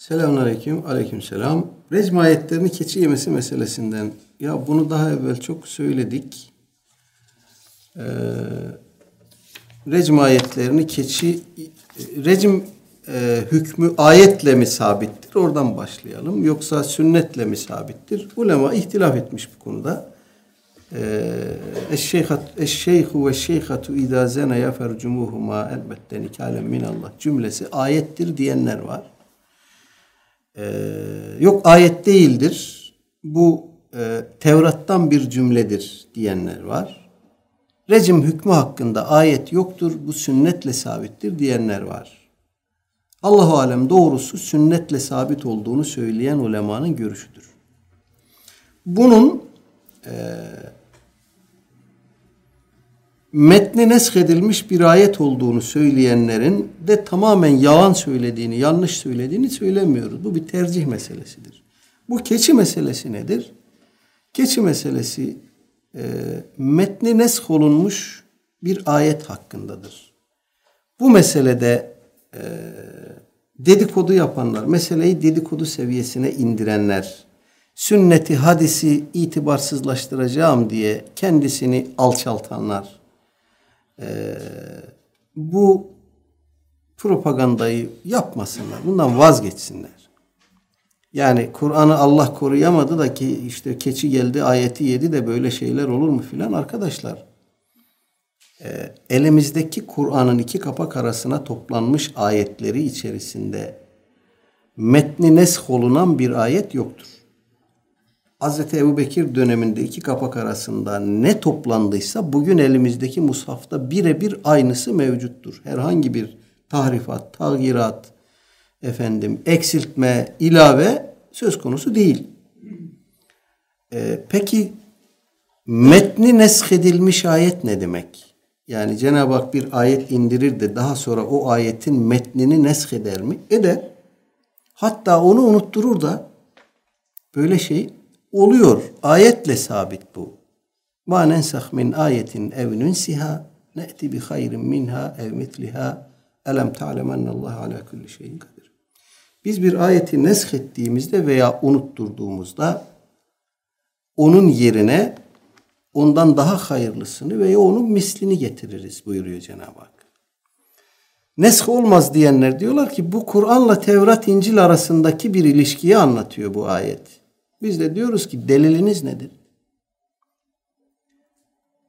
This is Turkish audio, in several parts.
Selamünaleyküm. Aleykümselam. Recm ayetlerini keçi yemesi meselesinden. Ya bunu daha evvel çok söyledik. Ee, recm ayetlerini keçi recm e, hükmü ayetle mi sabittir? Oradan başlayalım. Yoksa sünnetle mi sabittir? Ulema ihtilaf etmiş bu konuda. Ee, Eşşeyhu ve şeyhatu idâ zeneye fercumuhuma elbette nikalen minallah cümlesi ayettir diyenler var. Ee, yok ayet değildir. Bu e, Tevrat'tan bir cümledir diyenler var. Recim hükmü hakkında ayet yoktur. Bu sünnetle sabittir diyenler var. Allahu alem doğrusu sünnetle sabit olduğunu söyleyen ulemanın görüşüdür. Bunun e, metni neshedilmiş bir ayet olduğunu söyleyenlerin de tamamen yalan söylediğini, yanlış söylediğini söylemiyoruz. Bu bir tercih meselesidir. Bu keçi meselesi nedir? Keçi meselesi e, metni nesh olunmuş bir ayet hakkındadır. Bu meselede e, dedikodu yapanlar, meseleyi dedikodu seviyesine indirenler, sünneti, hadisi itibarsızlaştıracağım diye kendisini alçaltanlar, e, bu propagandayı yapmasınlar. Bundan vazgeçsinler. Yani Kur'an'ı Allah koruyamadı da ki işte keçi geldi ayeti yedi de böyle şeyler olur mu filan arkadaşlar. E, elimizdeki Kur'an'ın iki kapak arasına toplanmış ayetleri içerisinde metni nesh olunan bir ayet yoktur. Hazreti Ebu Bekir döneminde iki kapak arasında ne toplandıysa bugün elimizdeki mushafta birebir aynısı mevcuttur. Herhangi bir tahrifat, tağyirat, efendim eksiltme, ilave söz konusu değil. Ee, peki metni neshedilmiş ayet ne demek? Yani Cenab-ı Hak bir ayet indirir de daha sonra o ayetin metnini nesheder mi? Eder. Hatta onu unutturur da böyle şey oluyor. Ayetle sabit bu. Ma nensah min ayetin ev nunsiha ne'ti bi hayrin minha ev mitliha elem ta'lemennallahu ala kulli şeyin kadir. Biz bir ayeti nesk ettiğimizde veya unutturduğumuzda onun yerine ondan daha hayırlısını veya onun mislini getiririz buyuruyor Cenab-ı Hak. Nesk olmaz diyenler diyorlar ki bu Kur'an'la Tevrat İncil arasındaki bir ilişkiyi anlatıyor bu ayet. Biz de diyoruz ki deliliniz nedir?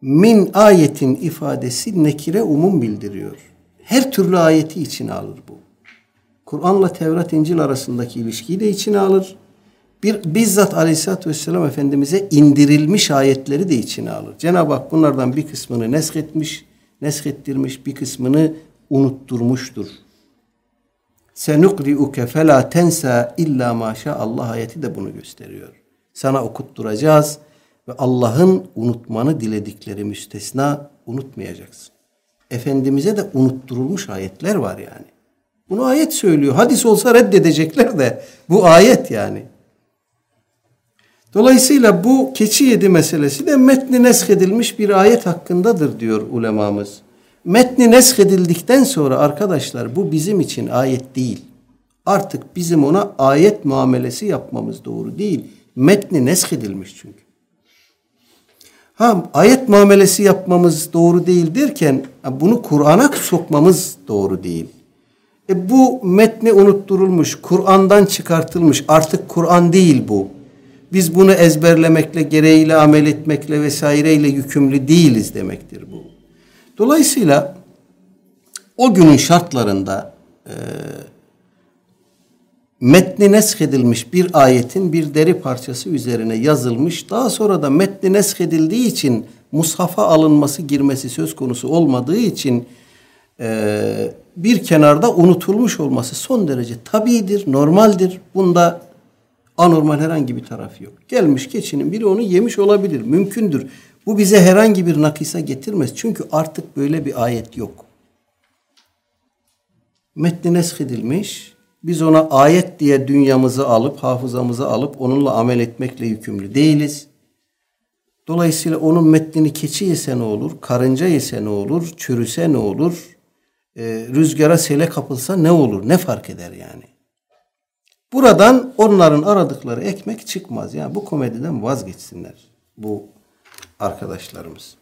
Min ayetin ifadesi nekire umum bildiriyor. Her türlü ayeti içine alır bu. Kur'an'la Tevrat İncil arasındaki ilişkiyi de içine alır. Bir bizzat Aleyhisselatü Vesselam Efendimiz'e indirilmiş ayetleri de içine alır. Cenab-ı Hak bunlardan bir kısmını nesketmiş, neskettirmiş, bir kısmını unutturmuştur. Senukri'uke fela tensa illa maşa Allah ayeti de bunu gösteriyor. Sana okutturacağız ve Allah'ın unutmanı diledikleri müstesna unutmayacaksın. Efendimiz'e de unutturulmuş ayetler var yani. Bunu ayet söylüyor. Hadis olsa reddedecekler de bu ayet yani. Dolayısıyla bu keçi yedi meselesi de metni neshedilmiş bir ayet hakkındadır diyor ulemamız metni neshedildikten sonra arkadaşlar bu bizim için ayet değil. Artık bizim ona ayet muamelesi yapmamız doğru değil. Metni neshedilmiş çünkü. Ha ayet muamelesi yapmamız doğru değil derken bunu Kur'an'a sokmamız doğru değil. E bu metni unutturulmuş, Kur'an'dan çıkartılmış. Artık Kur'an değil bu. Biz bunu ezberlemekle, gereğiyle amel etmekle vesaireyle yükümlü değiliz demektir bu. Dolayısıyla o günün şartlarında e, metni neshedilmiş bir ayetin bir deri parçası üzerine yazılmış. Daha sonra da metni neshedildiği için mushafa alınması girmesi söz konusu olmadığı için e, bir kenarda unutulmuş olması son derece tabidir, normaldir. Bunda anormal herhangi bir taraf yok. Gelmiş keçinin biri onu yemiş olabilir, mümkündür. Bu bize herhangi bir nakisa getirmez. Çünkü artık böyle bir ayet yok. Metni neshedilmiş. Biz ona ayet diye dünyamızı alıp, hafızamızı alıp onunla amel etmekle yükümlü değiliz. Dolayısıyla onun metnini keçi yese ne olur, karınca yese ne olur, çürüse ne olur, e, rüzgara sele kapılsa ne olur, ne fark eder yani? Buradan onların aradıkları ekmek çıkmaz. Yani bu komediden vazgeçsinler bu arkadaşlarımız.